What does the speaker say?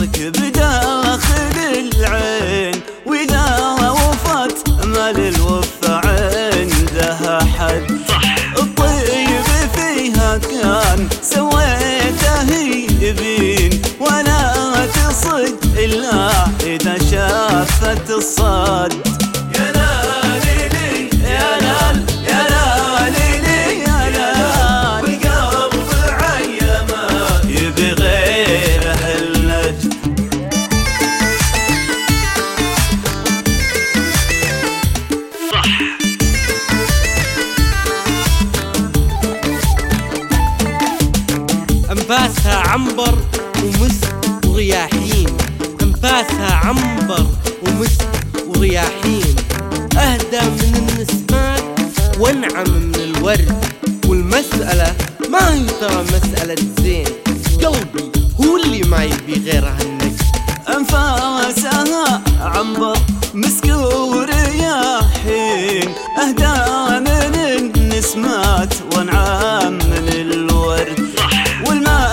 عشقك بداخل العين وإذا وفت ما للوفة عندها حد. الطيب فيها كان سويته يبين ولا تصد إلا إذا شافت الصد. انفاسها عنبر ومسك ورياحين انفاسها عنبر ومسك ورياحين أهدى من النسمات وانعم من الورد. والمسألة ما هي ترى مسألة زين. قلبي هو اللي ما يبي غير عنك أنفاسها عنبر مسك ورياحين. أهدى من النسمات وانعم من الورد صح والماء